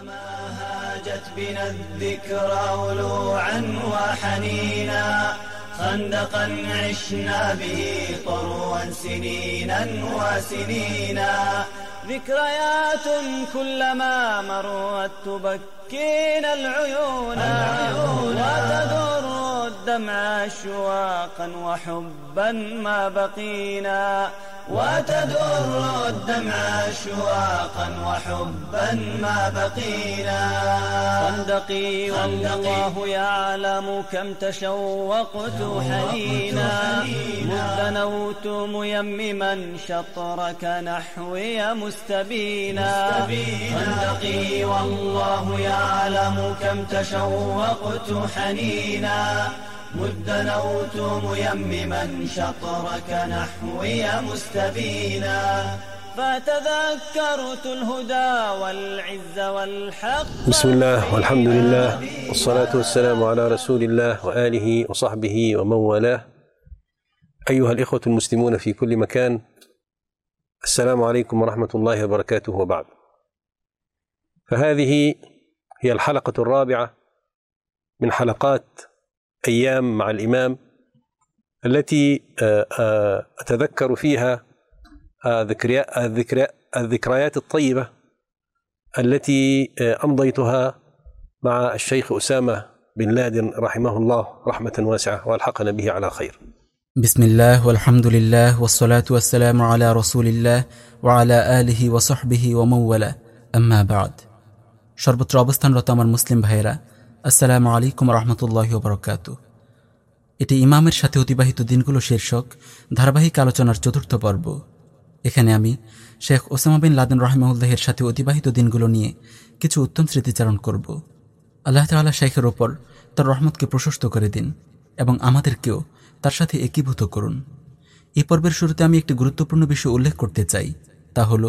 كلما هاجت بنا الذكرى ولوعا وحنينا خندقا عشنا به طروا سنينا وسنينا. ذكريات كلما مرت تبكينا العيون وتدر الدمع أشواقا وحبا ما بقينا. وتدر الدمع أشواقا وحبا ما بقينا. خندقي والله يعلم كم تشوقت حنينا. مذ نوت ميمما شطرك نحوي مستبينا. خندقي والله يعلم كم تشوقت حنينا. مذ نوت ميمما شطرك نحوي مستبينا. فتذكرت الهدى والعز والحق. بسم الله والحمد لله والصلاة والسلام على رسول الله وآله وصحبه ومن والاه. أيها الإخوة المسلمون في كل مكان السلام عليكم ورحمة الله وبركاته وبعد. فهذه هي الحلقة الرابعة من حلقات أيام مع الإمام التي آه، آه، أتذكر فيها آه، الذكريات الطيبة التي أمضيتها مع الشيخ أسامة بن لادن رحمه الله رحمة واسعة وألحقنا به على خير. بسم الله والحمد لله والصلاة والسلام على رسول الله وعلى آله وصحبه ومن والاه أما بعد شربت رابستان رتام مسلم بهيرا আসসালামু আলাইকুম রহমতুল্লাহ বরকাত এটি ইমামের সাথে অতিবাহিত দিনগুলো শীর্ষক ধারাবাহিক আলোচনার চতুর্থ পর্ব। এখানে আমি শেখ ওসামা বিন লাদেন রহমাউল্লাহের সাথে অতিবাহিত দিনগুলো নিয়ে কিছু উত্তম স্মৃতিচারণ করব। আল্লাহ তাল্লাহ শেখের ওপর তার রহমতকে প্রশস্ত করে দিন এবং আমাদেরকেও তার সাথে একীভূত করুন। এই পর্বের শুরুতে আমি একটি গুরুত্বপূর্ণ বিষয় উল্লেখ করতে চাই, তা হল,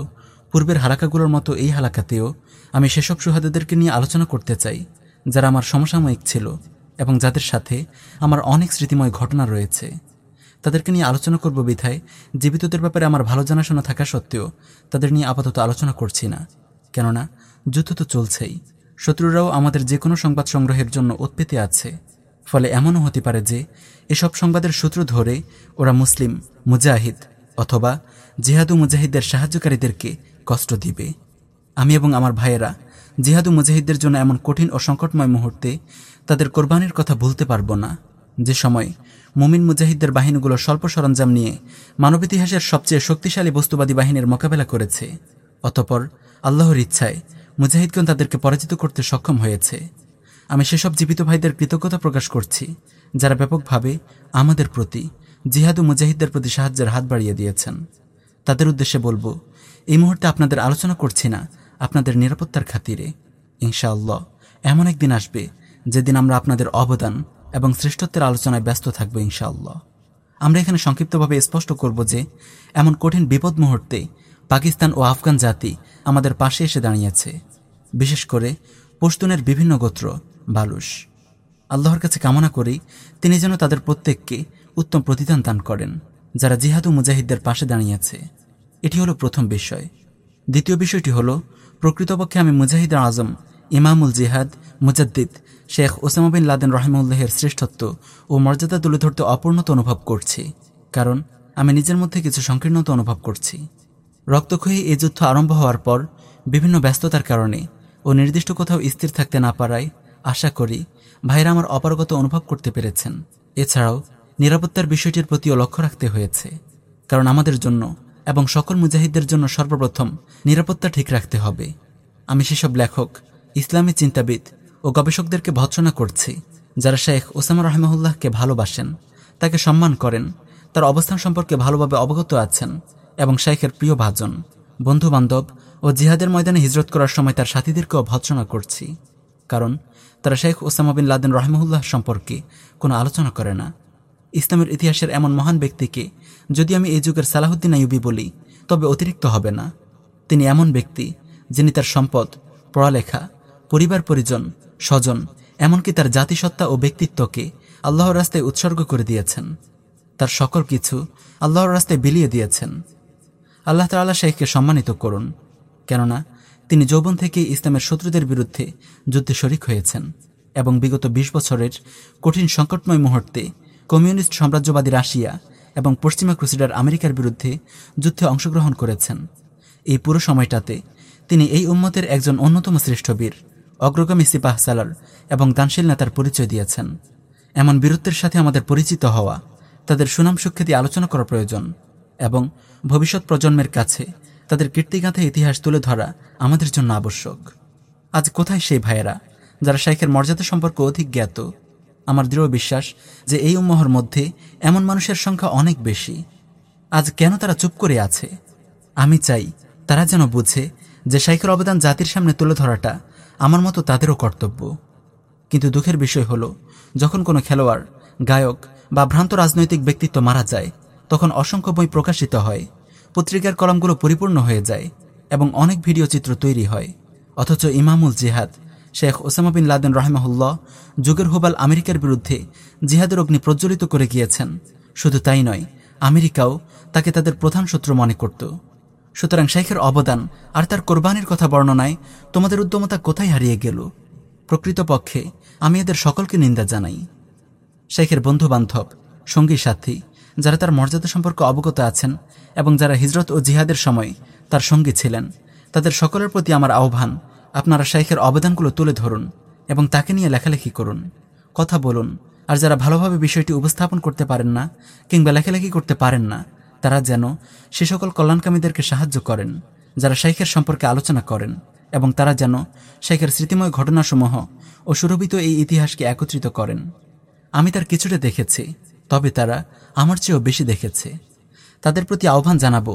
পূর্বের হালাকাগুলোর মতো এই হালাকাতেও আমি সেসব সুহাদাদেরকে নিয়ে আলোচনা করতে চাই। যারা আমার সমসাময়িক ছিল এবং যাদের সাথে আমার অনেক স্মৃতিময় ঘটনা রয়েছে। তাদেরকে নিয়ে আলোচনা করব বিধায়, জীবিতদের ব্যাপারে আমার ভালো জানাশোনা থাকা সত্ত্বেও তাদের নিয়ে আপাতত আলোচনা করছি না। কেননা, যুদ্ধ তো চলছেই। শত্রুরাও আমাদের যে কোনো সংবাদ সংগ্রহের জন্য উৎপেতে আছে। ফলে এমনও হতে পারে যে, এসব সংবাদের সূত্র ধরে ওরা মুসলিম, মুজাহিদ অথবা জিহাদু মুজাহিদদের সাহায্যকারীদেরকে কষ্ট দিবে। আমি এবং আমার ভাইয়েরা জিহাদু মুজাহিদদের জন্য এমন কঠিন ও সংকটময় মুহূর্তে তাদের কোরবানির কথা ভুলতে পারব না। যে সময় মুমিন মুজাহিদদের বাহিনীগুলো স্বল্প সরঞ্জাম নিয়ে মানব ইতিহাসের সবচেয়ে শক্তিশালী বস্তুবাদী বাহিনীর মোকাবেলা করেছে, অতপর আল্লাহর ইচ্ছায় মুজাহিদগণ তাদেরকে পরাজিত করতে সক্ষম হয়েছে। আমি সেসব জীবিত ভাইদের কৃতজ্ঞতা প্রকাশ করছি, যারা ব্যাপকভাবে আমাদের প্রতি, জিহাদু মুজাহিদদের প্রতি সাহায্যের হাত বাড়িয়ে দিয়েছেন। তাদের উদ্দেশ্যে বলব, এই মুহূর্তে আপনাদের আলোচনা করছি না আপনাদের নিরাপত্তার খাতিরে, ইনশাআল্লাহ, এমন একদিন আসবে যেদিন আমরা আপনাদের অবদান এবং শ্রেষ্ঠত্বের আলোচনায় ব্যস্ত থাকব, ইনশাআল্লাহ। আমরা এখানে সংক্ষিপ্তভাবে স্পষ্ট করব যে, এমন কঠিন বিপদ মুহূর্তে পাকিস্তান ও আফগান জাতি আমাদের পাশে এসে দাঁড়িয়েছে। বিশেষ করে পশতুনের বিভিন্ন গোত্র বালুস আল্লাহর কাছে কামনা করি তিনি যেন তাদের প্রত্যেককে উত্তম প্রতিদান দান করেন, যারা জিহাদু মুজাহিদদের পাশে দাঁড়িয়েছে। এটি হলো প্রথম বিষয়। দ্বিতীয় বিষয়টি হল প্রকৃতপক্ষে আমি মুজাহিদ আজম, ইমামুল জিহাদ, মুজাদ্দিদ, শেখ ওসামা বিন লাদেন রহমুল্লাহের শ্রেষ্ঠত্ব ও মর্যাদা তুলে ধরতে অপূর্ণতা অনুভব করছি। কারণ, আমি নিজের মধ্যে কিছু সংকীর্ণতা অনুভব করছি। রক্তক্ষয়ী এই যুদ্ধ আরম্ভ হওয়ার পর, বিভিন্ন ব্যস্ততার কারণে ও নির্দিষ্ট কোথাও স্থির থাকতে না পারায় আশা করি ভাইরা আমার অপারগত অনুভব করতে পেরেছেন। এছাড়াও, নিরাপত্তার বিষয়টির প্রতিও লক্ষ্য রাখতে হয়েছে। কারণ আমাদের জন্য এবং সকল মুজাহিদদের জন্য সর্বপ্রথম নিরাপত্তা ঠিক রাখতে হবে। আমি সেসব লেখক, ইসলামী চিন্তাবিদ ও গবেষকদেরকে ভৎসনা করছি, যারা শেখ ওসামা রহমাহুল্লাহকে ভালোবাসেন, তাকে সম্মান করেন, তার অবস্থান সম্পর্কে ভালোভাবে অবগত আছেন এবং শেখের প্রিয় ভাজন বন্ধু বান্ধব ও জিহাদের ময়দানে হিজরত করার সময় তার সাথীদেরকেও ভৎসনা করছি। কারণ তারা শেখ ওসামা বিন লাদেন রহমুল্লাহ সম্পর্কে কোনো আলোচনা করে না। ইসলামের ইতিহাসের এমন মহান ব্যক্তিকে যদি আমি এই যুগের সালাহুদ্দিন আইবি বলি, তবে অতিরিক্ত হবে না। তিনি এমন ব্যক্তি যিনি তার সম্পদ, পড়ালেখা, পরিবার পরিজন, স্বজন, এমনকি তার জাতিসত্তা ও ব্যক্তিত্বকে আল্লাহর রাস্তায় উৎসর্গ করে দিয়েছেন। তার সকল কিছু আল্লাহর রাস্তায় বিলিয়ে দিয়েছেন। আল্লাহ তাল্লাহ শেখকে সম্মানিত করুন, কেননা তিনি যৌবন থেকে ইসলামের শত্রুদের বিরুদ্ধে যুদ্ধে শরিক হয়েছেন এবং বিগত ২০ বছরের কঠিন সংকটময় মুহূর্তে কমিউনিস্ট সাম্রাজ্যবাদী রাশিয়া এবং পশ্চিমা ক্রুসিডার আমেরিকার বিরুদ্ধে যুদ্ধে অংশগ্রহণ করেছেন। এই পুরো সময়টাতে তিনি এই উম্মতের একজন অন্যতম শ্রেষ্ঠ বীর, অগ্রগামী সিপাহ সালার এবং দানশীল নেতার পরিচয় দিয়েছেন। এমন বীরত্বের সাথে আমাদের পরিচিত হওয়া, তাদের সুনাম সুখ্যাতি আলোচনা করা প্রয়োজন এবং ভবিষ্যৎ প্রজন্মের কাছে তাদের কীর্তিগাঁথা ইতিহাস তুলে ধরা আমাদের জন্য আবশ্যক। আজ কোথায় সেই ভাইয়েরা, যারা শাইখের মর্যাদা সম্পর্কে অধিক জ্ঞাত আমার দৃঢ় বিশ্বাস যে এই উম্মহর মধ্যে এমন মানুষের সংখ্যা অনেক বেশি। আজ কেন তারা চুপ করে আছে? আমি চাই তারা যেন বুঝে যে শাইখের অবদান জাতির সামনে তুলে ধরাটা আমার মতো তাদেরও কর্তব্য। কিন্তু দুঃখের বিষয় হলো, যখন কোনো খেলোয়াড়, গায়ক বা ভ্রান্ত রাজনৈতিক ব্যক্তিত্ব মারা যায়, তখন অসংখ্য বই প্রকাশিত হয়, পত্রিকার কলমগুলো পরিপূর্ণ হয়ে যায় এবং অনেক ভিডিও চিত্র তৈরি হয়, অথচ ইমামুল জিহাদ শেখ ওসামা বিন লাদেন রহমাহুল্লাহ যুগের হোবাল আমেরিকার বিরুদ্ধে জিহাদের অগ্নি প্রজ্বলিত করে গিয়েছেন। শুধু তাই নয়, আমেরিকাও তাকে তাদের প্রধান শত্রু মনে করত। সুতরাং শেখের অবদান আর তার কোরবানির কথা বর্ণনায় তোমাদের উদ্যমতা কোথায় হারিয়ে গেল? প্রকৃতপক্ষে আমি এদের সকলকে নিন্দা জানাই। শেখের বন্ধুবান্ধব, সঙ্গী সাথী, যারা তার মর্যাদা সম্পর্কে অবগত আছেন এবং যারা হিজরত ও জিহাদের সময় তার সঙ্গী ছিলেন, তাদের সকলের প্রতি আমার আহ্বান আপনারা শাইখের অবদানগুলো তুলে ধরুন এবং তাকে নিয়ে লেখালেখি করুন। কথা বলুন, আর যারা ভালোভাবে বিষয়টি উপস্থাপন করতে পারেন না কিংবা লেখালেখি করতে পারেন না, তারা যেন সে সকল কল্যাণকামীদেরকে সাহায্য করেন, যারা শাইখের সম্পর্কে আলোচনা করেন, এবং তারা যেন শেখের স্মৃতিময় ঘটনাসমূহ ও সুরভিত এই ইতিহাসকে একত্রিত করেন। আমি তার কিছুটা দেখেছি, তবে তারা আমার চেয়েও বেশি দেখেছে। তাদের প্রতি আহ্বান জানাব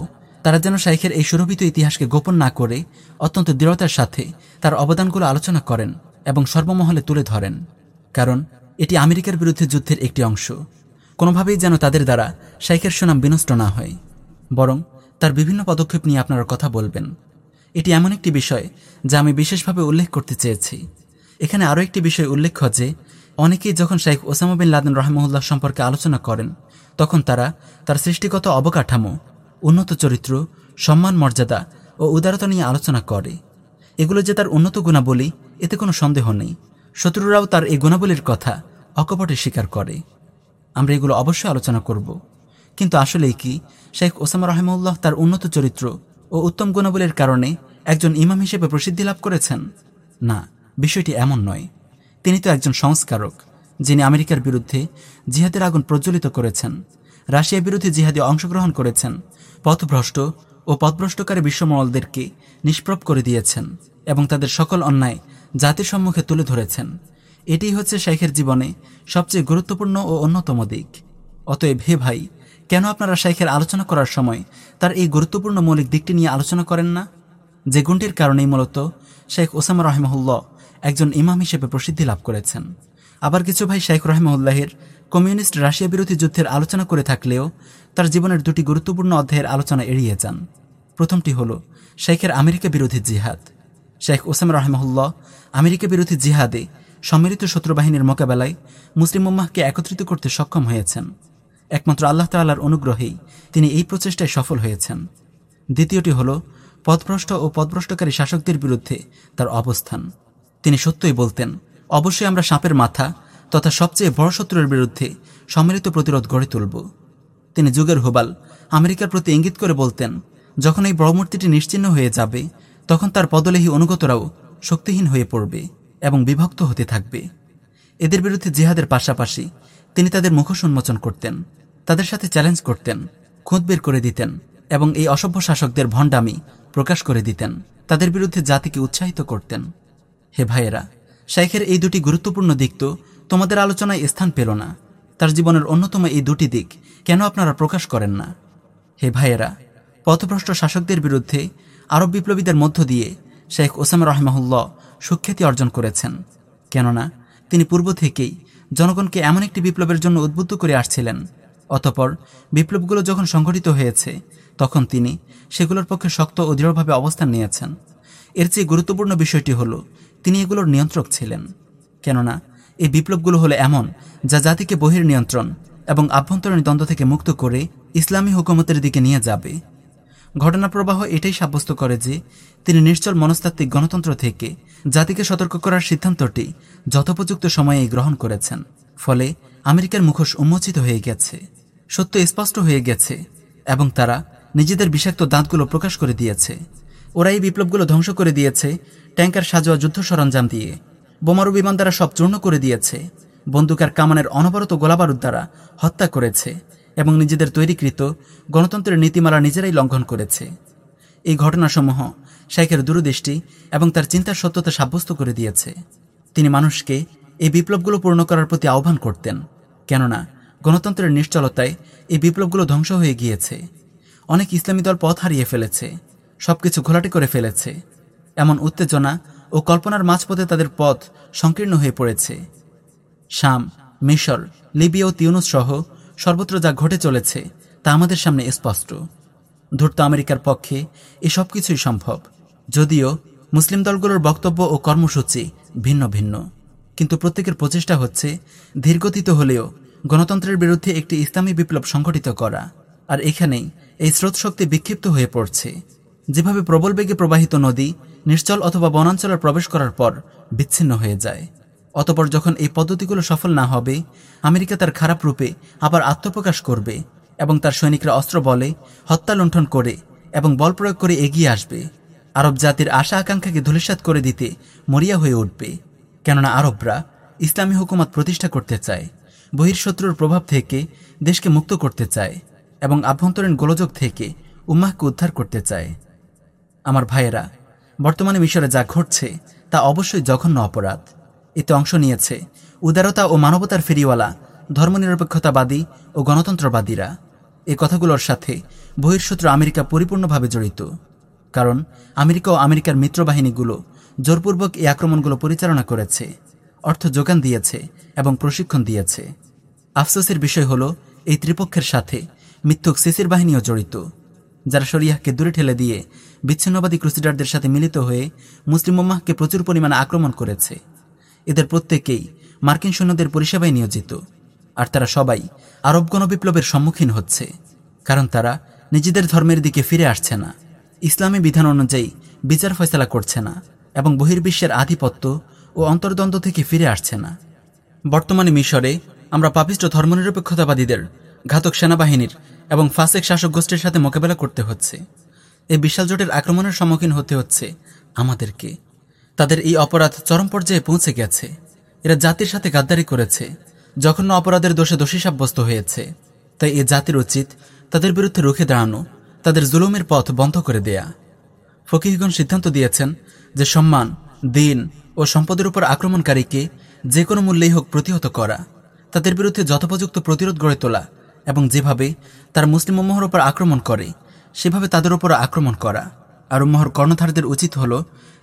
তারা যেন শাইখের এই সুরভিত ইতিহাসকে গোপন না করে অত্যন্ত দৃঢ়তার সাথে তার অবদানগুলো আলোচনা করেন এবং সর্বমহলে তুলে ধরেন। কারণ এটি আমেরিকার বিরুদ্ধে যুদ্ধের একটি অংশ। কোনোভাবেই যেন তাদের দ্বারা শাইখের সুনাম বিনষ্ট না হয়। বরং তার বিভিন্ন পদক্ষেপ নিয়ে আপনারা কথা বলবেন। এটি এমন একটি বিষয় যা আমি বিশেষভাবে উল্লেখ করতে চেয়েছি। এখানে আরও একটি বিষয় উল্লেখ্য যে, অনেকেই যখন শাইখ ওসামা বিন লাদেন রহমউল্লাহ সম্পর্কে আলোচনা করেন, তখন তারা তার সৃষ্টিগত অবকাঠামো উন্নত চরিত্র, সম্মান, মর্যাদা ও উদারতা নিয়ে আলোচনা করে। এগুলো যে তার উন্নত গুণাবলী, এতে কোনো সন্দেহ নেই। শত্রুরাও তার এই গুণাবলীর কথা অকপটে স্বীকার করে। আমরা এগুলো অবশ্যই আলোচনা করব। কিন্তু আসলেই কি, শেখ ওসামা রহমউল্লাহ তার উন্নত চরিত্র ও উত্তম গুণাবলীর কারণে একজন ইমাম হিসেবে প্রসিদ্ধি লাভ করেছেন? না, বিষয়টি এমন নয়। তিনি তো একজন সংস্কারক, যিনি আমেরিকার বিরুদ্ধে জিহাদের আগুন প্রজ্বলিত করেছেন, রাশিয়ার বিরুদ্ধে জিহাদে অংশগ্রহণ করেছেন পথভ্রষ্ট ও পথভ্রষ্টকারী বিশ্বমহলদেরকে নিষ্প্রভ করে দিয়েছেন এবং তাদের সকল অন্যায় জাতির সম্মুখে তুলে ধরেছেন। এটি হচ্ছে শেখের জীবনে সবচেয়ে গুরুত্বপূর্ণ ও অন্যতম দিক। অতএব হে ভাই, কেন আপনারা শেখের আলোচনা করার সময় তার এই গুরুত্বপূর্ণ মৌলিক দিকটি নিয়ে আলোচনা করেন না? যে গুণটির কারণেই মূলত শেখ ওসামা রহমহুল্লাহ একজন ইমাম হিসেবে প্রসিদ্ধি লাভ করেছেন। আবার কিছু ভাই শেখ রহমউল্লাহের কমিউনিস্ট রাশিয়া বিরোধী যুদ্ধের আলোচনা করে থাকলেও তার জীবনের দুটি গুরুত্বপূর্ণ অধ্যায়ের আলোচনা এড়িয়ে যান। প্রথমটি হল শেখের আমেরিকা বিরোধী জিহাদ। শেখ ওসাম রহমহুল্লাহ আমেরিকা বিরোধী জিহাদে সম্মিলিত শত্রুবাহিনীর মোকাবেলায় মুসলিম উম্মাহকে একত্রিত করতে সক্ষম হয়েছেন। একমাত্র আল্লাহ তাল্লার অনুগ্রহেই তিনি এই প্রচেষ্টায় সফল হয়েছেন। দ্বিতীয়টি হল পদভ্রষ্ট ও পদভ্রষ্টকারী শাসকদের বিরুদ্ধে তার অবস্থান। তিনি সত্যই বলতেন, অবশ্যই আমরা সাপের মাথা তথা সবচেয়ে বড় শত্রুর বিরুদ্ধে সম্মিলিত প্রতিরোধ গড়ে তুলব। তিনি যুগের হোবাল, আমেরিকার প্রতি ইঙ্গিত করে বলতেন, যখন এই বড় মূর্তিটি নিশ্চিহ্ন হয়ে যাবে, তখন তার পদলেহী অনুগতরাও শক্তিহীন হয়ে পড়বে এবং বিভক্ত হতে থাকবে। এদের বিরুদ্ধে জিহাদের পাশাপাশি তিনি তাদের মুখোশ উন্মোচন করতেন, তাদের সাথে চ্যালেঞ্জ করতেন, খুঁত বের করে দিতেন এবং এই অসভ্য শাসকদের ভণ্ডামি প্রকাশ করে দিতেন, তাদের বিরুদ্ধে জাতিকে উৎসাহিত করতেন। হে ভাইয়েরা, শাইখের এই দুটি গুরুত্বপূর্ণ দিক তো তোমাদের আলোচনায় স্থান পেল না। তার জীবনের অন্যতম এই দুটি দিক কেন আপনারা প্রকাশ করেন না? হে ভাইয়েরা, পথভ্রষ্ট শাসকদের বিরুদ্ধে, আরব বিপ্লবীদের মধ্য দিয়ে শেখ ওসাম রহমাহুল্লাহ সুখ্যাতি অর্জন করেছেন। কেননা, তিনি পূর্ব থেকেই জনগণকে এমন একটি বিপ্লবের জন্য উদ্বুদ্ধ করে আসছিলেন। অতপর বিপ্লবগুলো যখন সংঘটিত হয়েছে, তখন তিনি সেগুলোর পক্ষে শক্ত ও দৃঢ়ভাবে অবস্থান নিয়েছেন। এর চেয়ে গুরুত্বপূর্ণ বিষয়টি হল, তিনি এগুলোর নিয়ন্ত্রক ছিলেন। কেননা এই বিপ্লবগুলো হলো এমন, যা জাতিকে বহির নিয়ন্ত্রণ এবং আভ্যন্তরীণ দ্বন্দ্ব থেকে মুক্ত করে ইসলামী হুকুমতের দিকে নিয়ে যাবে। ঘটনা প্রবাহ এটাই সাব্যস্ত করে যে, তিনি নিশ্চল মনস্তাত্ত্বিক গণতন্ত্র থেকে জাতিকে সতর্ক করার সিদ্ধান্তটি যথোপযুক্ত সময়েই গ্রহণ করেছেন। ফলে আমেরিকার মুখোশ উন্মোচিত হয়ে গেছে, সত্য স্পষ্ট হয়ে গেছে এবং তারা নিজেদের বিষাক্ত দাঁতগুলো প্রকাশ করে দিয়েছে। ওরা এই বিপ্লবগুলো ধ্বংস করে দিয়েছে ট্যাঙ্কার সাজোয়া যুদ্ধ সরঞ্জাম দিয়ে। বোমারু বিমান দ্বারা সব চূর্ণ করে দিয়েছে। বন্দুকার কামানের অনবরত গোলাবারুদ দ্বারা হত্যা করেছে এবং নিজেদের তৈরিকৃত গণতন্ত্রের নীতিমালা নিজেরাই লঙ্ঘন করেছে। এই ঘটনাসমূহ শেখের দূরদৃষ্টি এবং তার চিন্তার সত্যতা সাব্যস্ত করে দিয়েছে। তিনি মানুষকে এই বিপ্লবগুলো পূর্ণ করার প্রতি আহ্বান করতেন, কেননা গণতন্ত্রের নিশ্চলতায় এই বিপ্লবগুলো ধ্বংস হয়ে গিয়েছে। অনেক ইসলামী দল পথ হারিয়ে ফেলেছে, সবকিছু ঘোলাটে করে ফেলেছে। এমন উত্তেজনা ও কল্পনার মাঝপথে তাদের পথ সংকীর্ণ হয়ে পড়েছে। শাম, মিশর লিবিয়া ও তিউনুস সহ সর্বত্র যা ঘটে চলেছে তা আমাদের সামনে স্পষ্ট। ধূর্ত আমেরিকার পক্ষে এসব কিছুই সম্ভব, যদিও মুসলিম দলগুলোর বক্তব্য ও কর্মসূচি ভিন্ন ভিন্ন। কিন্তু প্রত্যেকের প্রচেষ্টা হচ্ছে ধীরগতিত হলেও গণতন্ত্রের বিরুদ্ধে একটি ইসলামী বিপ্লব সংঘটিত করা, আর এখানেই এই স্রোতশক্তি বিক্ষিপ্ত হয়ে পড়ছে। যেভাবে প্রবল বেগে প্রবাহিত নদী, নিশ্চল অথবা বনাঞ্চলে প্রবেশ করার পর বিচ্ছিন্ন হয়ে যায়। অতপর যখন এই পদ্ধতিগুলো সফল না হবে, আমেরিকা তার খারাপ রূপে আবার আত্মপ্রকাশ করবে এবং তার সৈনিকরা অস্ত্র বলে, হত্যা লুণ্ঠন করে এবং বল প্রয়োগ করে এগিয়ে আসবে। আরব জাতির আশা আকাঙ্ক্ষাকে ধূলিসাৎ করে দিতে মরিয়া হয়ে উঠবে। কেননা আরবরা ইসলামী হুকুমত প্রতিষ্ঠা করতে চায় বহির্শত্রুর প্রভাব থেকে দেশকে মুক্ত করতে চায় এবং আভ্যন্তরীণ গোলযোগ থেকে উম্মাহকে উদ্ধার করতে চায়। আমার ভাইয়েরা, বর্তমানে মিশরে যা ঘটছে তা অবশ্যই জঘন্য অপরাধ। এতে অংশ নিয়েছে উদারতা ও মানবতার ফেরিওয়ালা, ধর্মনিরপেক্ষতাবাদী ও গণতন্ত্রবাদীরা। এ কথাগুলোর সাথে বহির্শত্রু আমেরিকা পরিপূর্ণভাবে জড়িত। কারণ আমেরিকা ও আমেরিকার মিত্রবাহিনীগুলো জোরপূর্বক এই আক্রমণগুলো পরিচালনা করেছে, অর্থ যোগান দিয়েছে এবং প্রশিক্ষণ দিয়েছে। আফসোসের বিষয় হল, এই ত্রিপক্ষের সাথে মিথ্যুক সিসির বাহিনীও জড়িত। যারা শরিয়াহকে দূরে ঠেলে দিয়ে বিচ্ছিন্নবাদী ক্রুসিডারদের সাথে মিলিত হয়ে মুসলিম উম্মাহকে প্রচুর পরিমাণে আক্রমণ করেছে। এদের প্রত্যেকেই মার্কিন সৈন্যদের পরিষেবায় নিয়োজিত, আর তারা সবাই আরব গণবিপ্লবের সম্মুখীন হচ্ছে, কারণ তারা নিজেদের ধর্মের দিকে ফিরে আসছে না। ইসলামী বিধান অনুযায়ী বিচার ফয়সলা করছে না এবং বহির্বিশ্বের আধিপত্য ও অন্তর্দ্বন্দ্ব থেকে ফিরে আসছে না। বর্তমানে মিশরে আমরা পাপিষ্ট ধর্মনিরপেক্ষতাবাদীদের ঘাতক সেনাবাহিনীর এবং ফাসেক শাসক গোষ্ঠীর সাথে মোকাবেলা করতে হচ্ছে। এই বিশাল জোটের আক্রমণের সম্মুখীন হতে হচ্ছে আমাদেরকে। তাদের এই অপরাধ চরম পর্যায়ে পৌঁছে গেছে। এরা জাতির সাথে গাদ্দারি করেছে। জঘন্য অপরাধের দোষে দোষী সাব্যস্ত হয়েছে। তাই এ জাতির উচিত তাদের বিরুদ্ধে রুখে দাঁড়ানো, তাদের জুলুমের পথ বন্ধ করে দেয়া। ফকিহগণ সিদ্ধান্ত দিয়েছেন যে সম্মান, দিন ও সম্পদের উপর আক্রমণকারীকে যে কোনো মূল্যেই হোক প্রতিহত করা, তাদের বিরুদ্ধে যথোপযুক্ত প্রতিরোধ গড়ে তোলা এবং যেভাবে তার মুসলিম উম্মহর ওপর আক্রমণ করে, সেভাবে তাদের ওপর আক্রমণ করা। আর উম্মহর কর্ণধারদের উচিত হল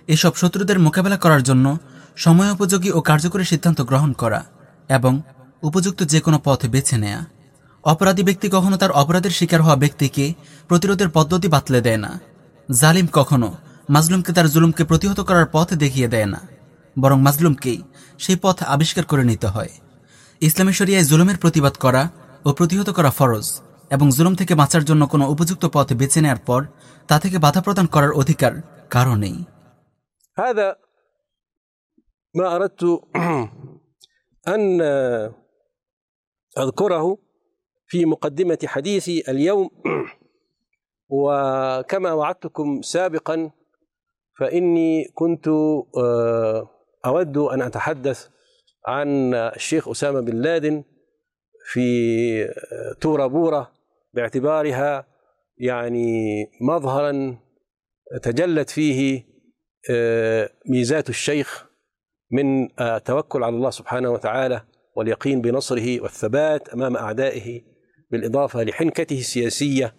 এসব শত্রুদের মোকাবেলা করার জন্য সময় উপযোগী ও কার্যকরী সিদ্ধান্ত গ্রহণ করা এবং উপযুক্ত যে কোনো পথ বেছে নেয়া। অপরাধী ব্যক্তি কখনো তার অপরাধের শিকার হওয়া ব্যক্তিকে প্রতিরোধের পদ্ধতি বাতলে দেয় না। জালিম কখনো মাজলুমকে তার জুলুমকে প্রতিহত করার পথ দেখিয়ে দেয় না, বরং মাজলুমকেই সেই পথ আবিষ্কার করে নিতে হয়। ইসলামী শরিয়ায় জুলুমের প্রতিবাদ করা ও প্রতিহত করা ফরজ এবং জুলুম থেকে বাঁচার জন্য কোনো উপযুক্ত পথ বেছে নেওয়ার পর তা থেকে বাধা প্রদান করার অধিকার কারো নেই هذا ما أردت أن أذكره في مقدمة حديثي اليوم وكما وعدتكم سابقا فإني كنت أود أن أتحدث عن الشيخ أسامة بن لادن في تورا بورا باعتبارها يعني مظهرا تجلت فيه ميزات الشيخ من التوكل على الله سبحانه وتعالى واليقين بنصره والثبات أمام أعدائه بالإضافة لحنكته السياسية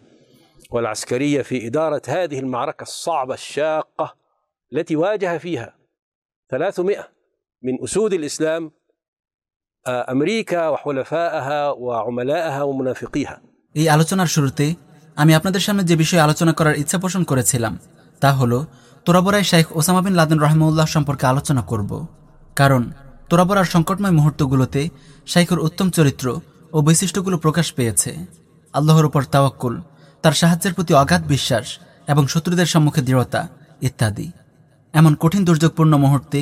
والعسكرية في إدارة هذه المعركة الصعبة الشاقة التي واجه فيها 300 من أسود الإسلام আমেরিকা এই আলোচনার শুরুতে আমি আপনাদের সামনে যে বিষয়ে আলোচনা করার ইচ্ছা পোষণ করেছিলাম, তা হল তোরাবরায় শেখ ওসামা বিন লাদেন রহমউল্লাহ সম্পর্কে আলোচনা করব। কারণ তোরাবরার সংকটময় মুহূর্তগুলোতে শাইখুর উত্তম চরিত্র ও বৈশিষ্ট্যগুলো প্রকাশ পেয়েছে। আল্লাহর উপর তাওয়াক্কুল, তার সাহায্যের প্রতি অগাধ বিশ্বাস এবং শত্রুদের সম্মুখে দৃঢ়তা ইত্যাদি। এমন কঠিন দুর্যোগপূর্ণ মুহূর্তে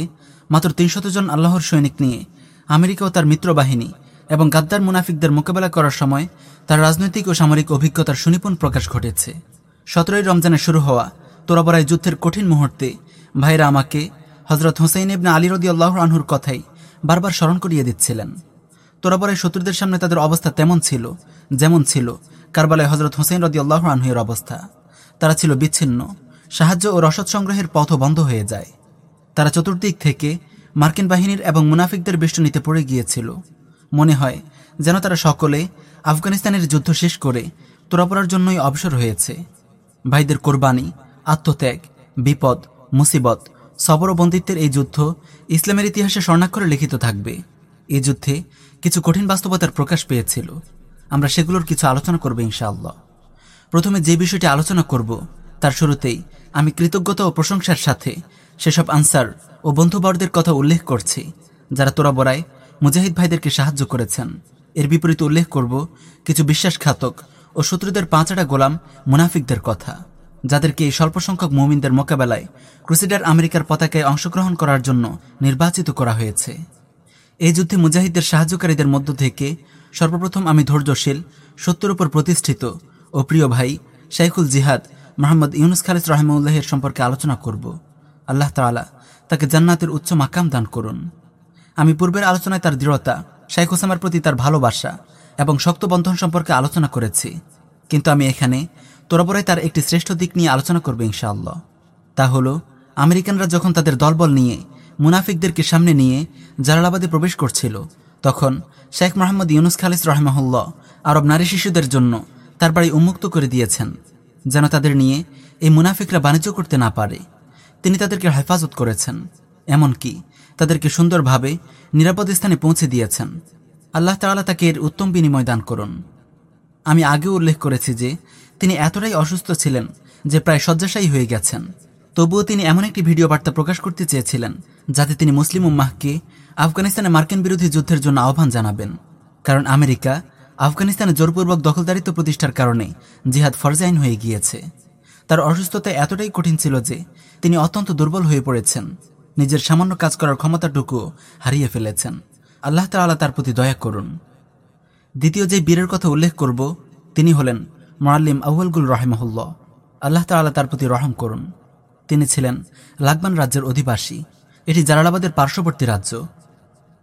মাত্র তিনশত জন আল্লাহর সৈনিক নিয়ে আমেরিকা ও তার মিত্রবাহিনী এবং গাদ্দার মুনাফিকদের মোকাবেলা করার সময় তার রাজনৈতিক ও সামরিক অভিজ্ঞতার সুনিপুণ প্রকাশ ঘটেছে। সতেরোই রমজানে শুরু হওয়া তোরাবরাই যুদ্ধের কঠিন মুহূর্তে ভাইরা আমাকে হজরত হোসেন ইবনে আলী রদি আল্লাহ আনহুর কথাই বারবার স্মরণ করিয়ে দিচ্ছিলেন। তোরাবরাই শত্রুদের সামনে তাদের অবস্থা তেমন ছিল, যেমন ছিল কারবালায় হজরত হোসেন রদি আল্লাহ আনহুয়ের অবস্থা। তারা ছিল বিচ্ছিন্ন, সাহায্য ও রসদ সংগ্রহের পথও বন্ধ হয়ে যায়। তারা চতুর্দিক থেকে মার্কিন বাহিনীর এবং মুনাফিকদের বেষ্টনীতে পড়ে গিয়েছিল। মনে হয়, যেন তারা সকলে আফগানিস্তানের যুদ্ধ শেষ করে তোরাপড়ার জন্যই অবসর হয়েছে। ভাইদের কোরবানি, আত্মত্যাগ, বিপদ, মুসিবত, সবর বন্দিত্বের এই যুদ্ধ ইসলামের ইতিহাসে স্বর্ণাক্ষরে লিখিত থাকবে। এই যুদ্ধে কিছু কঠিন বাস্তবতার প্রকাশ পেয়েছিল। আমরা সেগুলোর কিছু আলোচনা করব ইনশাআল্লাহ। প্রথমে যে বিষয়টি আলোচনা করব, তার শুরুতেই আমি কৃতজ্ঞতা ও প্রশংসার সাথে সেসব আনসার ও বন্ধুবরদের কথা উল্লেখ করছি, যারা তোরাবরায় মুজাহিদ ভাইদেরকে সাহায্য করেছেন। এর বিপরীত উল্লেখ করব কিছু বিশ্বাসঘাতক ও শত্রুদের পাঁচটা গোলাম মুনাফিকদের কথা, যাদেরকে এই স্বল্প সংখ্যক মুমিনদের মোকাবেলায় ক্রুসিডার আমেরিকার পতাকায় অংশগ্রহণ করার জন্য নির্বাচিত করা হয়েছে। এই যুদ্ধে মুজাহিদদের সাহায্যকারীদের মধ্য থেকে সর্বপ্রথম আমি ধৈর্যশীল, সত্যের উপর প্রতিষ্ঠিত ও প্রিয় ভাই শাইখুল জিহাদ মোহাম্মদ ইউনুস খালিস রহমউল্লাহের সম্পর্কে আলোচনা করব। আল্লাহ তালা তাকে জান্নাতের উচ্চ মাকাম দান করুন। আমি পূর্বের আলোচনায় তার দৃঢ়তা, শাইখ হোসামার প্রতি তার ভালোবাসা এবং শক্ত বন্ধন সম্পর্কে আলোচনা করেছি। কিন্তু আমি এখানে তোরাবরাই তার একটি শ্রেষ্ঠ দিক নিয়ে আলোচনা করবে ইনশাআল্লাহ। তা হলো, আমেরিকানরা যখন তাদের দলবল নিয়ে, মুনাফিকদেরকে সামনে নিয়ে জালালাবাদে প্রবেশ করছিল, তখন শেখ মোহাম্মদ ইউনুস খালিস রহমাহুল্লাহ আরব নারী শিশুদের জন্য তার বাড়ি উন্মুক্ত করে দিয়েছেন, যেন তাদের নিয়ে এই মুনাফিকরা বাণিজ্য করতে না পারে। তিনি তাদেরকে হেফাজত করেছেন, এমনকি তাদেরকে সুন্দরভাবে নিরাপদ স্থানে পৌঁছে দিয়েছেন। আল্লাহ তাআলা তাকে এর উত্তম বিনিময় দান করুন। আমি আগেও উল্লেখ করেছি যে, তিনি এতটাই অসুস্থ ছিলেন যে প্রায় শয্যাশায়ী হয়ে গেছেন। তবুও তিনি এমন একটি ভিডিও বার্তা প্রকাশ করতে চেয়েছিলেন, যাতে তিনি মুসলিম উম্মাহকে আফগানিস্তানে মার্কিন বিরোধী যুদ্ধের জন্য আহ্বান জানাবেন। কারণ আমেরিকা আফগানিস্তানে জোরপূর্বক দখলদারিত্ব প্রতিষ্ঠার কারণে জিহাদ ফরজাইন হয়ে গিয়েছে। তার অসুস্থতা এতটাই কঠিন ছিল যে তিনি অত্যন্ত দুর্বল হয়ে পড়েছেন। নিজের সামান্য কাজ করার ক্ষমতাটুকু হারিয়ে ফেলেছেন। আল্লাহ তাআলা তার প্রতি দয়া করুন। দ্বিতীয় যে বীরের কথা উল্লেখ করব, তিনি হলেন মোয়াল্লিম আউয়ালগুল রহেমাহুল্লাহ। আল্লাহ তাআলা তার প্রতি রহম করুন। তিনি ছিলেন লাগবান রাজ্যের অধিবাসী। এটি জালালাবাদের পার্শ্ববর্তী রাজ্য।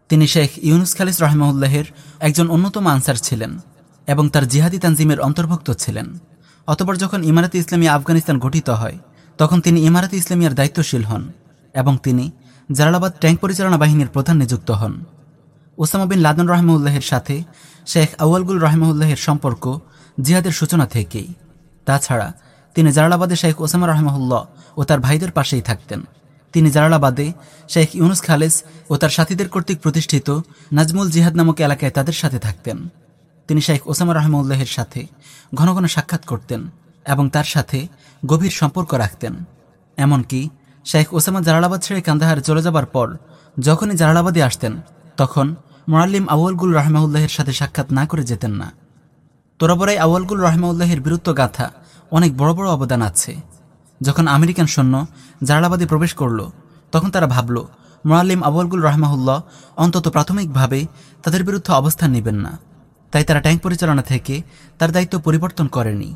তিনি শেখ ইউনুস খালিস রহমাউল্লাহের একজন অন্যতম আনসার ছিলেন এবং তার জিহাদি তানজিমের অন্তর্ভুক্ত ছিলেন। অতপর যখন ইমারাতে ইসলামী আফগানিস্তান গঠিত হয়, তখন তিনি ইমারাতে ইসলামিয়ার দায়িত্বশীল হন এবং তিনি জালালাবাদ ট্যাঙ্ক পরিচালনা বাহিনীর প্রধান নিযুক্ত হন। ওসামা বিন লাদন রহমউল্লাহের সাথে শেখ আউয়ালগুল রহমউল্লাহের সম্পর্ক জিহাদের সূচনা থেকেই। তাছাড়া তিনি জালালাবাদে শেখ ওসামা রহমউল্লাহ ও তার ভাইদের পাশেই থাকতেন। তিনি জালালাবাদে শেখ ইউনুস খালেস ও তার সাথীদের কর্তৃক প্রতিষ্ঠিত নাজমুল জিহাদ নামক এলাকায় তাদের সাথে থাকতেন। তিনি শেখ ওসামা রহমউল্লাহের সাথে ঘন ঘন সাক্ষাৎ করতেন এবং তার সাথে গভীর সম্পর্ক রাখতেন। এমনকি শেখ ওসামা জালালাবাদ ছেড়ে কান্দাহারে চলে যাবার পর যখনই জালালাবাদে আসতেন, তখন মোয়াল্লিম আউয়ালগুল রহমাউল্লাহের সাথে সাক্ষাৎ না করে যেতেন না। তোরাবরাই আউয়ালগুল রহমাউল্লাহের বীরত্ব গাথা অনেক বড় বড় অবদান আছে। যখন আমেরিকান সৈন্য জালালাবাদে প্রবেশ করল, তখন তারা ভাবল মোয়াল্লিম আউয়ালগুল রহমাহুল্লাহ অন্তত প্রাথমিকভাবে তাদের বিরুদ্ধে অবস্থান নেবেন না। তাই তারা ট্যাঙ্ক পরিচালনা থেকে তার দায়িত্ব পরিবর্তন করেনি।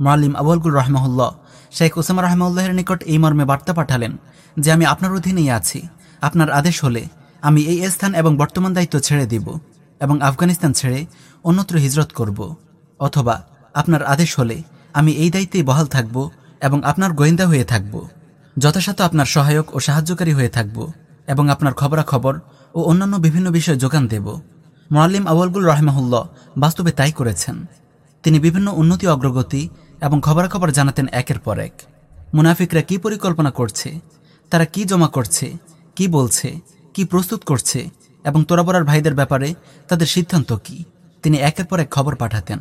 মোয়াল্লিম আবুলগুল রহমাহুল্লাহ, শেখ ওসামা রহমাউল্লাহের নিকট এই মর্মে বার্তা পাঠালেন যে, আমি আপনার অধীনেই আছি। আপনার আদেশ হলে আমি এই স্থান এবং বর্তমান দায়িত্ব ছেড়ে দিব এবং আফগানিস্তান ছেড়ে অন্যত্র হিজরত করব। অথবা আপনার আদেশ হলে আমি এই দায়িত্বেই বহাল থাকব এবং আপনার গোয়েন্দা হয়ে থাকব। যথাসাধ্য আপনার সহায়ক ও সাহায্যকারী হয়ে থাকব এবং আপনার খবরাখবর ও অন্যান্য বিভিন্ন বিষয়ে যোগান দেব। মোয়াল্লিম আউয়ালগুল রহমাহুল্লাহ বাস্তবে তাই করেছেন। তিনি বিভিন্ন উন্নতি অগ্রগতি এবং খবরাখবর জানাতেন একের পর এক। মুনাফিকরা কি পরিকল্পনা করছে, তারা কি জমা করছে, কি বলছে, কি প্রস্তুত করছে এবং তোরাবরার ভাইদের ব্যাপারে তাদের সিদ্ধান্ত কি, তিনি একের পর এক খবর পাঠাতেন।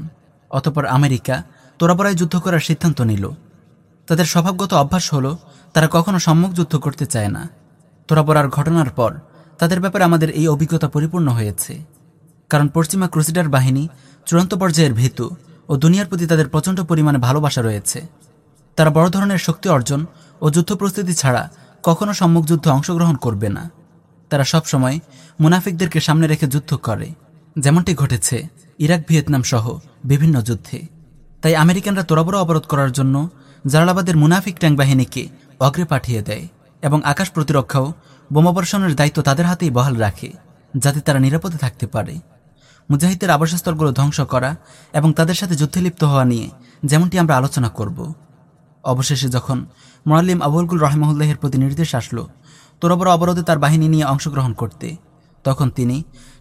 অতপর আমেরিকা তোরাবরায় যুদ্ধ করার সিদ্ধান্ত নিল। তাদের স্বভাবগত অভ্যাস হলো, তারা কখনো সম্মুখ যুদ্ধ করতে চায় না। তোরাবরার ঘটনার পর তাদের ব্যাপারে আমাদের এই অভিজ্ঞতা পরিপূর্ণ হয়েছে। কারণ পশ্চিমা ক্রুসিডার বাহিনী চূড়ান্ত পর্যায়ের ভীতু ও দুনিয়ার প্রতি তাদের প্রচণ্ড পরিমাণে ভালোবাসা রয়েছে। তারা বড় ধরনের শক্তি অর্জন ও যুদ্ধ প্রস্তুতি ছাড়া কখনো সম্মুখ যুদ্ধে অংশগ্রহণ করবে না। তারা সবসময় মুনাফিকদেরকে সামনে রেখে যুদ্ধ করে। যেমনটি ঘটেছে ইরাক ভিয়েতনাম সহ বিভিন্ন যুদ্ধে। তাই আমেরিকানরা তোরাবড় অবরোধ করার জন্য জালালাবাদের মুনাফিক ট্যাঙ্ক বাহিনীকে অগ্রে পাঠিয়ে দেয় এবং আকাশ প্রতিরক্ষাও বোমাবর্ষণের দায়িত্ব তাদের হাতেই বহাল রাখে, যাতে তারা নিরাপদে থাকতে পারে। মুজাহিদের আবাসস্থলগুলো ধ্বংস করা এবং তাদের সাথে যুদ্ধে লিপ্ত হওয়া নিয়ে যেমনটি আমরা আলোচনা করব। অবশেষে যখন মোয়াল্লিম আবুলগুল রহমউল্লাহের প্রতি নির্দেশ আসলো তোরাবর অবরোধে তার বাহিনী নিয়ে অংশগ্রহণ করতে, তখন তিনি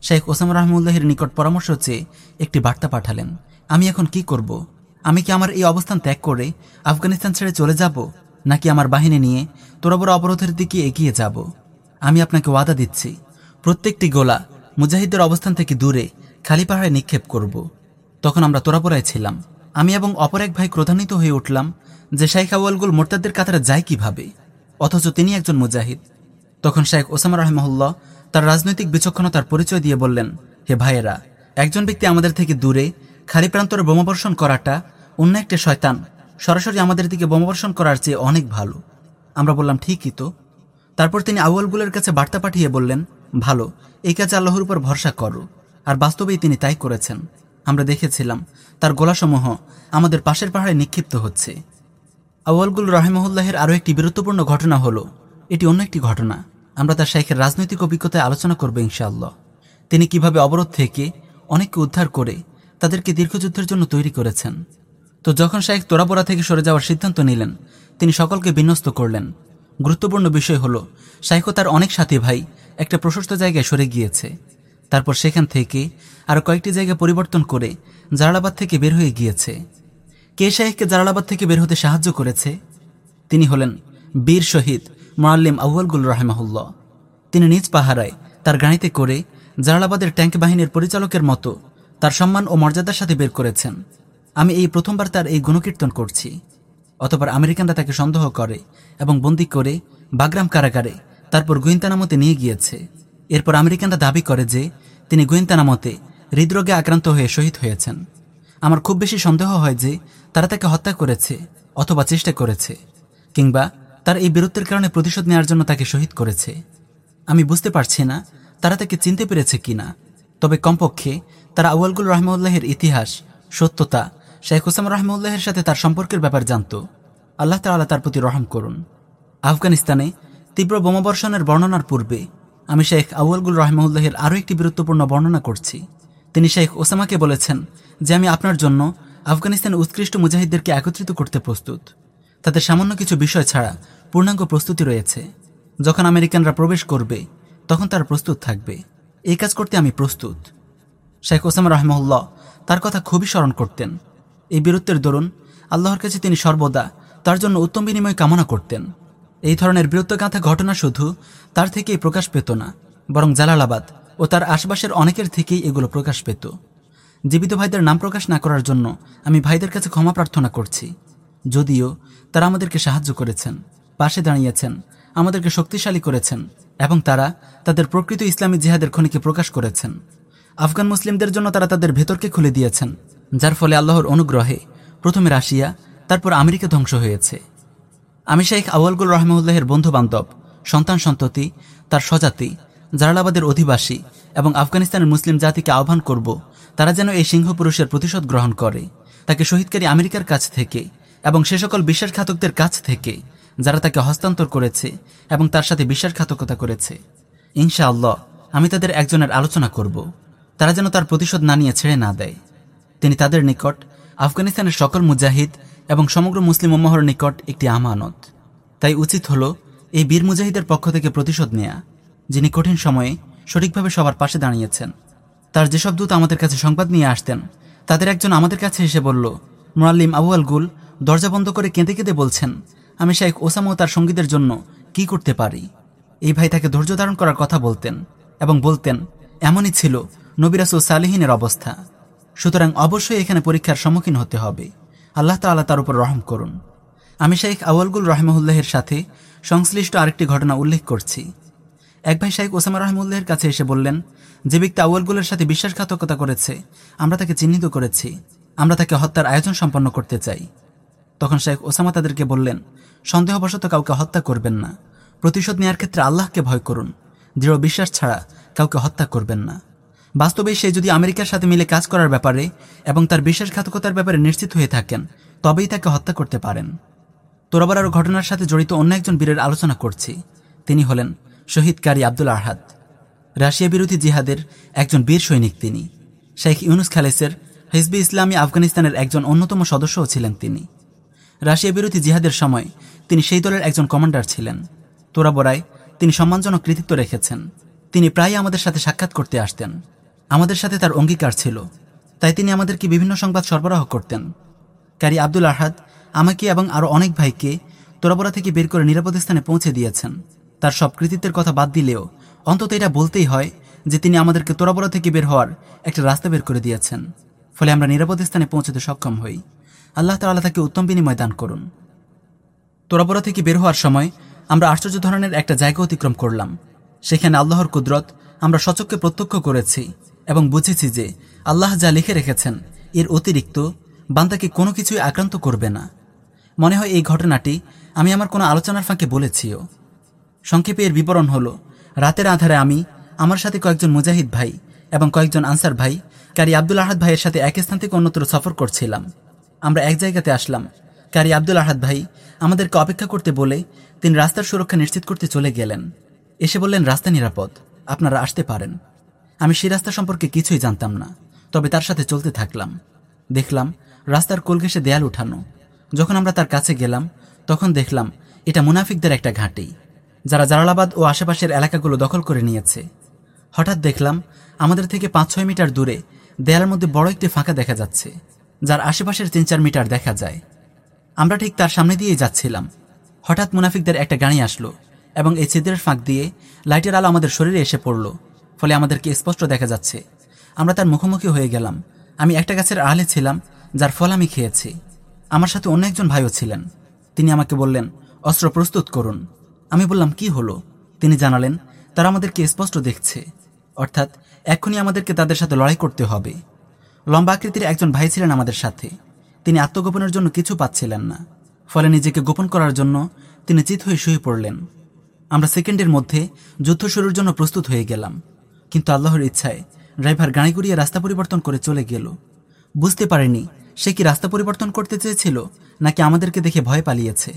শেখ ওসাম রহমউল্লাহের নিকট পরামর্শ চেয়ে একটি বার্তা পাঠালেন, আমি এখন কি করব? আমি কি আমার এই অবস্থান ত্যাগ করে আফগানিস্তান ছেড়ে চলে যাব, নাকি আমার বাহিনী নিয়ে তোরাবর অবরোধের দিকে এগিয়ে যাব? আমি আপনাকে ওয়াদা দিচ্ছি, প্রত্যেকটি গোলা মুজাহিদের অবস্থান থেকে দূরে খালি পাহাড়ে নিক্ষেপ করব। তখন আমরা তোরাপোড়ায় ছিলাম। আমি এবং অপর এক ভাই ক্রোধান্বিত হয়ে উঠলাম যে শাইখ আউয়ালগুল মোর্তাদের কাতারে যায় কীভাবে, অথচ তিনি একজন মুজাহিদ। তখন শেখ ওসামা রহমহুল্লাহ তার রাজনৈতিক বিচক্ষণতার পরিচয় দিয়ে বললেন, হে ভাইয়েরা, একজন ব্যক্তি আমাদের থেকে দূরে, খালি প্রান্তরে বোমাবর্ষণ করাটা অন্য একটা শয়তান, সরাসরি আমাদের দিকে বোমাবর্ষণ করার চেয়ে অনেক ভালো। আমরা বললাম, ঠিকই তো। তারপর তিনি আউয়ালগুলের কাছে বার্তা পাঠিয়ে বললেন, ভালো, এই কাজে আল্লাহর উপর ভরসা করো। আর বাস্তবেই তিনি তাই করেছেন। আমরা দেখেছিলাম, তার গোলাসমূহ আমাদের পাশের পাহাড়ে নিক্ষিপ্ত হচ্ছে। আউয়ালগুল রহেমহুল্লাহের আরও একটি বীরত্বপূর্ণ ঘটনা হলো, এটি অন্য একটি ঘটনা। আমরা তার শেখের রাজনৈতিক অভিজ্ঞতায় আলোচনা করব ইনশাআল্লাহ। তিনি কীভাবে অবরোধ থেকে অনেককে উদ্ধার করে তাদেরকে দীর্ঘযুদ্ধের জন্য তৈরি করেছেন। তো যখন শাইখ তোরাবোরা থেকে সরে যাওয়ার সিদ্ধান্ত নিলেন, তিনি সকলকে বিন্যস্ত করলেন। গুরুত্বপূর্ণ বিষয় হল শাইখ তার অনেক সাথী ভাই একটা প্রশস্ত জায়গায় সরে গিয়েছে। তারপর সেখান থেকে আরও কয়েকটি জায়গা পরিবর্তন করে জালালাবাদ থেকে বের হয়ে গিয়েছে। কে শাহেখকে জালালাবাদ থেকে বের হতে সাহায্য করেছে? তিনি হলেন বীর শহীদ মোয়াল্লিম আউয়ালগুল রাহেমাহুল্লাহ। তিনি নিজ পাহারায় তার গাড়িতে করে জালালাবাদের ট্যাঙ্ক বাহিনীর পরিচালকের মতো তার সম্মান ও মর্যাদার সাথে বের করেছেন। আমি এই প্রথমবার তার এই গুণকীর্তন করছি। অতপর আমেরিকানরা তাকে সন্দেহ করে এবং বন্দি করে বাগরাম কারাগারে তারপর গুইন্তানামতে নিয়ে গিয়েছে। এরপর আমেরিকানরা দাবি করে যে তিনি গুইন্তানামতে হৃদরোগে আক্রান্ত হয়ে শহীদ হয়েছেন। আমার খুব বেশি সন্দেহ হয় যে তারা তাকে হত্যা করেছে অথবা চেষ্টা করেছে, কিংবা তার এই বীরত্বের কারণে প্রতিশোধ নেওয়ার জন্য তাকে শহীদ করেছে। আমি বুঝতে পারছি না তারা তাকে চিনতে পেরেছে কিনা, তবে কমপক্ষে তারা আউয়ালগুল রহমউল্লাহের ইতিহাস, সত্যতা শেখ হোসাম রহমউল্লাহের সাথে তার সম্পর্কের ব্যাপার জানত। আল্লাহ তাআলা তার প্রতি রহম করুন। আফগানিস্তানে তীব্র বোমাবর্ষণের বর্ণনার পূর্বে আমি শেখ আউয়ালগুল রহমউল্লাহের আরও একটি বীরত্বপূর্ণ বর্ণনা করছি। তিনি শেখ ওসামাকে বলেছেন যে, আমি আপনার জন্য আফগানিস্তানের উৎকৃষ্ট মুজাহিদদেরকে একত্রিত করতে প্রস্তুত। তাদের সামান্য কিছু বিষয় ছাড়া পূর্ণাঙ্গ প্রস্তুতি রয়েছে। যখন আমেরিকানরা প্রবেশ করবে, তখন তারা প্রস্তুত থাকবে। এই কাজ করতে আমি প্রস্তুত। শেখ ওসামা রহমউল্লাহ তার কথা খুবই স্মরণ করতেন। এই বীরত্বের দরুন আল্লাহর কাছে তিনি সর্বদা তার জন্য উত্তম বিনিময় কামনা করতেন। এই ধরনের বীরত্বগাথা ঘটনা শুধু তার থেকেই প্রকাশ পেত না, বরং জালালাবাদ ও তার আশপাশের অনেকের থেকেই এগুলো প্রকাশ পেত। জীবিত ভাইদের নাম প্রকাশ না করার জন্য আমি ভাইদের কাছে ক্ষমা প্রার্থনা করছি। যদিও তারা আমাদেরকে সাহায্য করেছেন, পাশে দাঁড়িয়েছেন, আমাদেরকে শক্তিশালী করেছেন এবং তারা তাদের প্রকৃত ইসলামী জিহাদের খনিকে প্রকাশ করেছেন। আফগান মুসলিমদের জন্য তারা তাদের ভেতরকে খুলে দিয়েছেন, যার ফলে আল্লাহর অনুগ্রহে প্রথমে রাশিয়া, তারপর আমেরিকা ধ্বংস হয়েছে। আমি শেখ আউয়ালগুল রহমউল্লাহের বন্ধু বান্ধব সন্তান সন্ততি, তার স্বজাতি জালালাবাদের অধিবাসী এবং আফগানিস্তানের মুসলিম জাতিকে আহ্বান করব, তারা যেন এই সিংহ পুরুষের প্রতিশোধ গ্রহণ করে। তাকে শহীদকারী আমেরিকার কাছ থেকে এবং সে সকল বিশ্বাসঘাতকদের কাছ থেকে, যারা তাকে হস্তান্তর করেছে এবং তার সাথে বিশ্বাসঘাতকতা করেছে। ইনশাআল্লাহ, আমি তাদের একজনের আলোচনা করব। তারা যেন তার প্রতিশোধ না নিয়ে ছেড়ে না দেয়। তিনি তাদের নিকট আফগানিস্তানের সকল মুজাহিদ এবং সমগ্র মুসলিম উম্মাহর নিকট একটি আমানত। তাই উচিত হল এই বীর মুজাহিদের পক্ষ থেকে প্রতিশোধ নেয়া, যিনি কঠিন সময়ে সঠিকভাবে সবার পাশে দাঁড়িয়েছেন। তার যেসব দূত আমাদের কাছে সংবাদ নিয়ে আসতেন, তাদের একজন আমাদের কাছে এসে বলল, মুরাল্লিম আবু আল গুল, দরজা বন্ধ করে কেঁদে কেঁদে বলছেন, আমি শাইখ ওসামা ও তার সঙ্গীদের জন্য কি করতে পারি? এই ভাই তাকে ধৈর্য ধারণ করার কথা বলতেন এবং বলতেন, এমনই ছিল নবিরাস সালিহিনের অবস্থা। সুতরাং অবশ্যই এখানে পরীক্ষার সম্মুখীন হতে হবে। আল্লাহ তাল্লাহ তার উপর রহম করুন। আমি শাইখ আউয়ালগুল রহমউল্লাহের সাথে সংশ্লিষ্ট আরেকটি ঘটনা উল্লেখ করছি। এক ভাই শাইখ ওসামা রহমুল্লাহের কাছে এসে বললেন, যে ব্যক্তি আউয়ালগুলের সাথে বিশ্বাসঘাতকতা করেছে, আমরা তাকে চিহ্নিত করেছি। আমরা তাকে হত্যার আয়োজন সম্পন্ন করতে চাই। তখন শেখ ওসামা তাদেরকে বললেন, সন্দেহবশত কাউকে হত্যা করবেন না। প্রতিশোধ নেওয়ার ক্ষেত্রে আল্লাহকে ভয় করুন। দৃঢ় বিশ্বাস ছাড়া কাউকে হত্যা করবেন না। বাস্তবে সে যদি আমেরিকার সাথে মিলে কাজ করার ব্যাপারে এবং তার বিশ্বাসঘাতকতার ব্যাপারে নিশ্চিত হয়ে থাকেন, তবেই তাকে হত্যা করতে পারেন। তোরাবারার ঘটনার সাথে জড়িত অন্য একজন বীরের আলোচনা করছি। তিনি হলেন শহীদ কারি আব্দুল আহাদ রাশিয়া বিরোধী জিহাদের একজন বীর সৈনিক তিনি। শেখ ইউনুস খালেসের হিজবি ইসলামী আফগানিস্তানের একজন অন্যতম সদস্যও ছিলেন তিনি। রাশিয়া বিরোধী জিহাদের সময় তিনি সেই দলের একজন কমান্ডার ছিলেন। তোরাবরায় তিনি সম্মানজনক কৃতিত্ব রেখেছেন। তিনি প্রায়ই আমাদের সাথে সাক্ষাৎ করতে আসতেন। আমাদের সাথে তার অঙ্গীকার ছিল। তাই তিনি আমাদেরকে বিভিন্ন সংবাদ সরবরাহ করতেন। ক্যারি আব্দুল আহাদ আমাকে এবং আরও অনেক ভাইকে তোরাবরা থেকে বের করে নিরাপদ স্থানে পৌঁছে দিয়েছেন। তার সব কৃতিত্বের কথা বাদ দিলেও অন্তত এটা বলতেই হয় যে তিনি আমাদেরকে তোরাবরা থেকে বের হওয়ার একটা রাস্তা বের করে দিয়েছেন। ফলে আমরা নিরাপদ স্থানে পৌঁছতে সক্ষম হই। আল্লাহ তাআলা তাকে উত্তম বিনিময় দান করুন। তোরাবরা থেকে বের হওয়ার সময় আমরা আশ্চর্য ধরনের একটা জায়গা অতিক্রম করলাম। সেখানে আল্লাহর কুদরত আমরা সচককে প্রত্যক্ষ করেছি। এবং বুঝেছি যে আল্লাহ যা লিখে রেখেছেন, এর অতিরিক্ত বান্দাকে কোনো কিছুই আক্রান্ত করবে না। মনে হয় এই ঘটনাটি আমি আমার কোনো আলোচনার ফাঁকে বলেছিও। সংক্ষেপে এর বিবরণ হলো, রাতের আধারে আমি, আমার সাথে কয়েকজন মুজাহিদ ভাই এবং কয়েকজন আনসার ভাই, কারি আব্দুল আহাদ ভাইয়ের সাথে এক স্থান থেকে অন্যত্র সফর করছিলাম। আমরা এক জায়গাতে আসলাম। কারি আব্দুল আহাদ ভাই আমাদেরকে অপেক্ষা করতে বলে তিনি রাস্তার সুরক্ষা নিশ্চিত করতে চলে গেলেন। এসে বললেন, রাস্তা নিরাপদ। আপনারা আসতে পারেন। আমি সেই রাস্তা সম্পর্কে কিছুই জানতাম না, তবে তার সাথে চলতে থাকলাম। দেখলাম, রাস্তার কোল ঘেঁষে দেয়াল উঠানো। যখন আমরা তার কাছে গেলাম, তখন দেখলাম, এটা মুনাফিকদের একটা ঘাঁটি, যারা জালালাবাদ ও আশেপাশের এলাকাগুলো দখল করে নিয়েছে। হঠাৎ দেখলাম, আমাদের থেকে পাঁচ ছয় মিটার দূরে দেয়ালের মধ্যে বড় একটি ফাঁকা দেখা যাচ্ছে, যার আশেপাশের তিন চার মিটার দেখা যায়। আমরা ঠিক তার সামনে দিয়েই যাচ্ছিলাম। হঠাৎ মুনাফিকদের একটা গাড়ি আসলো এবং এই ছিদ্রের ফাঁক দিয়ে লাইটের আলো আমাদের শরীরে এসে পড়ল। ফলে আমাদেরকে স্পষ্ট দেখা যাচ্ছে। আমরা তার মুখোমুখি হয়ে গেলাম। আমি একটা গাছের আড়ালে ছিলাম, যার ফল আমি খেয়েছি। আমার সাথে অন্য একজন ভাইও ছিলেন। তিনি আমাকে বললেন, অস্ত্র প্রস্তুত করুন। আমি বললাম, কি হলো? তিনি জানালেন, তারা আমাদেরকে স্পষ্ট দেখছে। অর্থাৎ, এক্ষুনি আমাদেরকে তাদের সাথে লড়াই করতে হবে। লম্বা আকৃতির একজন ভাই ছিলেন আমাদের সাথে। তিনি আত্মগোপনের জন্য কিছু পাচ্ছিলেন না। ফলে নিজেকে গোপন করার জন্য তিনি চিত হয়ে শুয়ে পড়লেন। আমরা সেকেন্ডের মধ্যে যুদ্ধ শুরুর জন্য প্রস্তুত হয়ে গেলাম। কিন্তু আল্লাহর ইচ্ছায় ড্রাইভার গাড়ি ঘুরিয়ে রাস্তা পরিবর্তন করে চলে গেল। বুঝতে পারেনি সে কি রাস্তা পরিবর্তন করতে চেয়েছিল নাকি আমাদেরকে দেখে ভয় পালিয়েছে।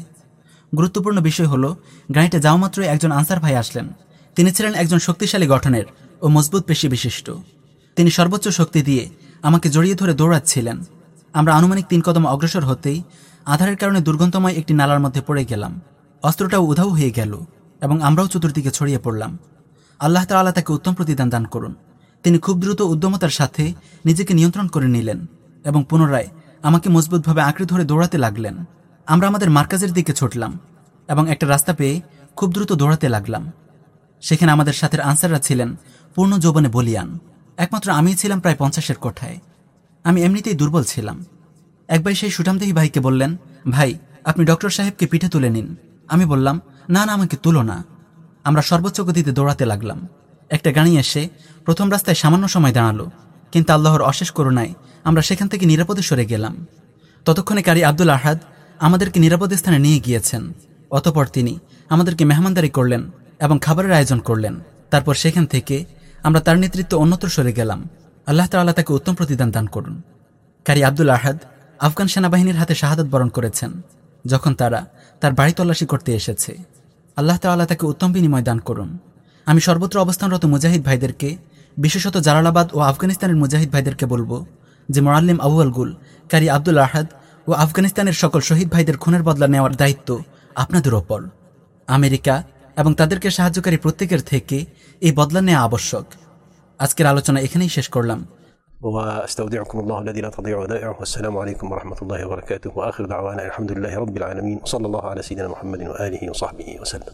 গুরুত্বপূর্ণ বিষয় হলো গাড়িটা যাওয়া মাত্রই একজন আনসার ভাই আসলেন। তিনি ছিলেন একজন শক্তিশালী গঠনের ও মজবুত পেশি বিশিষ্ট। তিনি সর্বোচ্চ শক্তি দিয়ে আমাকে জড়িয়ে ধরে দৌড়াচ্ছিলেন। আমরা আনুমানিক তিন কদম অগ্রসর হতেই আধারের কারণে দুর্গন্ধময় একটি নালার মধ্যে পড়ে গেলাম। অস্ত্রটাও উধাও হয়ে গেল এবং আমরাও চতুর্দিকে ছড়িয়ে পড়লাম। আল্লাহ তাআলা তাকে উত্তম প্রতিদান দান করুন। তিনি খুব দ্রুত উদ্যমতার সাথে নিজেকে নিয়ন্ত্রণ করে নিলেন এবং পুনরায় আমাকে মজবুতভাবে আঁকড়ে ধরে দৌড়াতে লাগলেন। আমরা আমাদের মার্কাজের দিকে ছুটলাম এবং একটা রাস্তা পেয়ে খুব দ্রুত দৌড়াতে লাগলাম। সেখানে আমাদের সাথে আনসাররা ছিলেন পূর্ণ যৌবনে বলিয়ান। একমাত্র আমিই ছিলাম প্রায় পঞ্চাশের কোঠায়। আমি এমনিতেই দুর্বল ছিলাম। একবার সেই সুঠামদেহী ভাইকে বললেন, ভাই, আপনি ডক্টর সাহেবকে পিঠে তুলে নিন। আমি বললাম, না না, আমাকে তুলো না। আমরা সর্বোচ্চ গতিতে দৌড়াতে লাগলাম। একটা গাড়ি এসে প্রথম রাস্তায় সামান্য সময় দাঁড়াল, কিন্তু আল্লাহর অশেষ করুণায় আমরা সেখান থেকে নিরাপদে সরে গেলাম। ততক্ষণে কারি আব্দুল আহাদ আমাদেরকে নিরাপদ স্থানে নিয়ে গিয়েছেন। অতপর তিনি আমাদেরকে মেহমানদারি করলেন এবং খাবারের আয়োজন করলেন। তারপর সেখান থেকে আমরা তার নেতৃত্ব অন্যত্র সরে গেলাম। আল্লাহ তাআলা তাকে উত্তম প্রতিদান দান করুন। কারি আব্দুল আহাদ আফগান সেনাবাহিনীর হাতে শাহাদত বরণ করেছেন, যখন তারা তার বাড়ি তল্লাশি করতে এসেছে। আল্লাহ তাআলা তাকে উত্তম বিনিময় দান করুন। আমি সর্বত্র অবস্থানরত মুজাহিদ ভাইদেরকে, বিশেষত জালালাবাদ ও আফগানিস্তানের মুজাহিদ ভাইদেরকে বলব যে মোরাল্লিম আবুয়াল গুল, কারি আব্দুল আহাদ ও আফগানিস্তানের সকল শহীদ ভাইদের খুনের বদলা নেওয়ার দায়িত্ব আপনাদের ওপর। আমেরিকা এবং তাদেরকে সাহায্যকারী প্রত্যেকের থেকে এই বদলা নেওয়া আবশ্যক। আজকের আলোচনা এখানেই শেষ করলাম। وأستودعكم الله الذي لا تضيع ودائعه. والسلام عليكم ورحمة الله وبركاته. وآخر دعوانا الحمد لله رب العالمين. وصلى الله على سيدنا محمد وآله وصحبه وسلم.